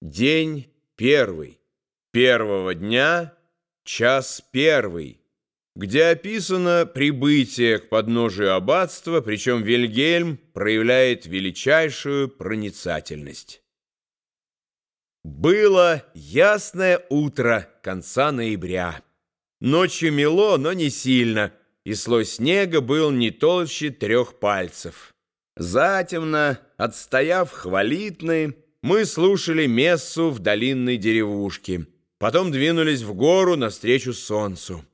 День первый. Первого дня, час первый, где описано прибытие к подножию аббатства, причем Вильгельм проявляет величайшую проницательность. Было ясное утро конца ноября. Ночью мело, но не сильно, и слой снега был не толще трех пальцев. Затемно, отстояв хвалитные, мы слушали мессу в долинной деревушке. Потом двинулись в гору навстречу солнцу.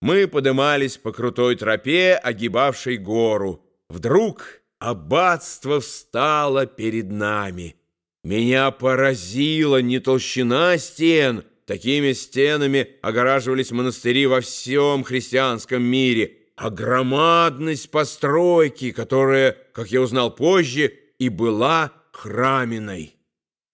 Мы подымались по крутой тропе, огибавшей гору. Вдруг аббатство встало перед нами. Меня поразила не толщина стен, такими стенами огораживались монастыри во всем христианском мире, а громадность постройки, которая, как я узнал позже, и была храминой.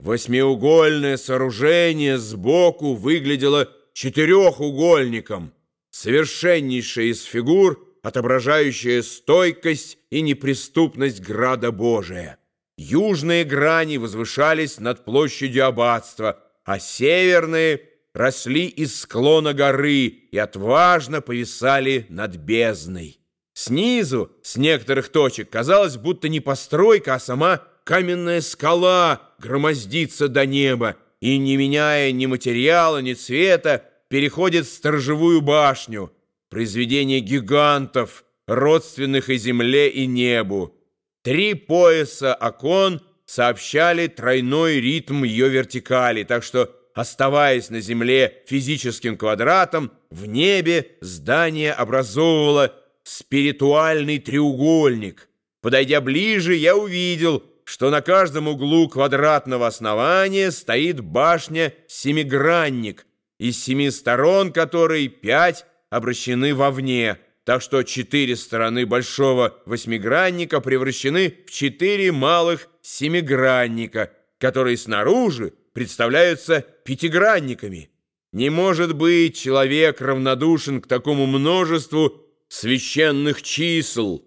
Восьмиугольное сооружение сбоку выглядело четырехугольником, совершеннейшая из фигур, отображающая стойкость и неприступность града Божия. Южные грани возвышались над площадью аббатства, а северные росли из склона горы и отважно повисали над бездной. Снизу, с некоторых точек, казалось, будто не постройка, а сама каменная скала громоздится до неба и, не меняя ни материала, ни цвета, переходит в сторожевую башню, произведение гигантов, родственных и земле, и небу. Три пояса окон сообщали тройной ритм ее вертикали, так что, оставаясь на земле физическим квадратом, в небе здание образовывало спиритуальный треугольник. Подойдя ближе, я увидел — что на каждом углу квадратного основания стоит башня-семигранник, из семи сторон которой пять обращены вовне, так что четыре стороны большого восьмигранника превращены в четыре малых семигранника, которые снаружи представляются пятигранниками. Не может быть человек равнодушен к такому множеству священных чисел,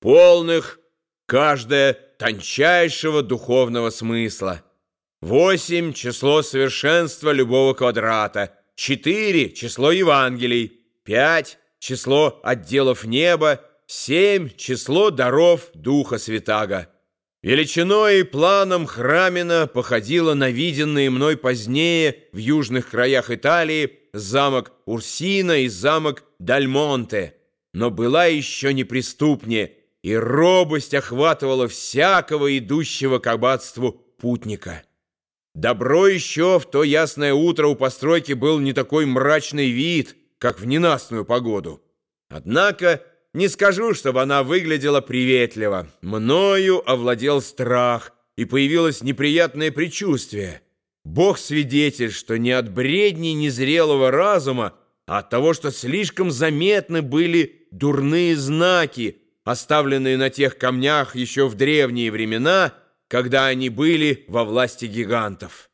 полных каждое тончайшего духовного смысла. Восемь — число совершенства любого квадрата, четыре — число Евангелий, пять — число отделов неба, семь — число даров Духа Святаго. Величиной и планом Храмина походило на виденные мной позднее в южных краях Италии замок Урсина и замок Дальмонте, но была еще неприступнее — и робость охватывала всякого идущего к аббатству путника. Добро еще в то ясное утро у постройки был не такой мрачный вид, как в ненастную погоду. Однако не скажу, чтобы она выглядела приветливо. Мною овладел страх, и появилось неприятное предчувствие. Бог свидетель, что не от бредни незрелого разума, а от того, что слишком заметны были дурные знаки, оставленные на тех камнях еще в древние времена, когда они были во власти гигантов.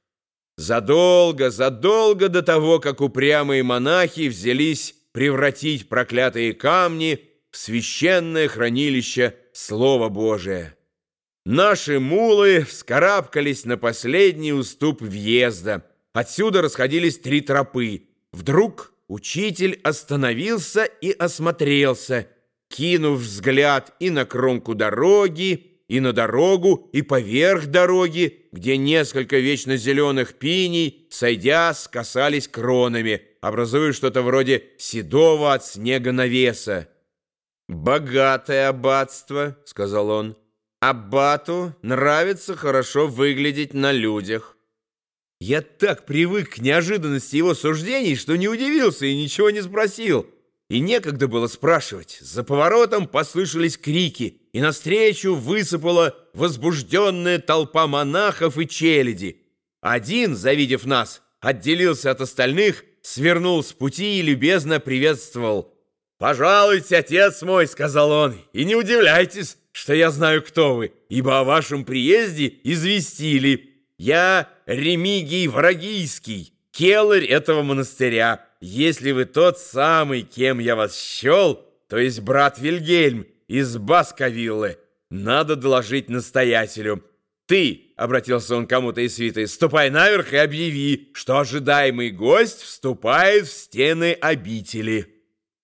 Задолго, задолго до того, как упрямые монахи взялись превратить проклятые камни в священное хранилище Слова Божия. Наши мулы вскарабкались на последний уступ въезда. Отсюда расходились три тропы. Вдруг учитель остановился и осмотрелся – кинув взгляд и на кромку дороги, и на дорогу, и поверх дороги, где несколько вечно зеленых пиней, сойдя, скасались кронами, образуя что-то вроде седого от снега навеса. «Богатое аббатство», — сказал он. «Аббату нравится хорошо выглядеть на людях». Я так привык к неожиданности его суждений, что не удивился и ничего не спросил. И некогда было спрашивать. За поворотом послышались крики, и навстречу высыпала возбужденная толпа монахов и челяди. Один, завидев нас, отделился от остальных, свернул с пути и любезно приветствовал. «Пожалуйте, отец мой», — сказал он, — «и не удивляйтесь, что я знаю, кто вы, ибо о вашем приезде известили. Я Ремигий Врагийский, келарь этого монастыря». Если вы тот самый, кем я вас счел, то есть брат Вильгельм из Басковиллы, надо доложить настоятелю. Ты, — обратился он кому-то из свиты, — ступай наверх и объяви, что ожидаемый гость вступает в стены обители.